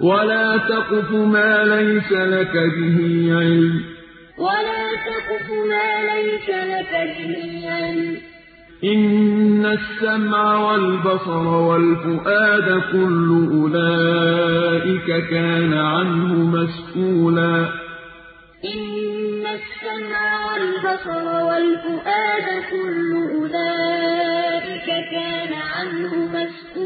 وَلَا تَقْفُ مَا لَيْسَ لَكَ بِهِ عِلْمٌ. ولا تقف ما ليس لك به علم ۚ. إِنَّ السَّمْعَ وَالْبَصَرَ وَالْفُؤَادَ كُلُّ أُولَٰئِكَ كَانَ عَنْهُ مسؤولا ۚ إِنَّ السَّمْعَ وَالْبَصَرَ وَالْفُؤَادَ كُلُّ أُولَٰئِكَ كَانَ عَنْهُ مسؤولا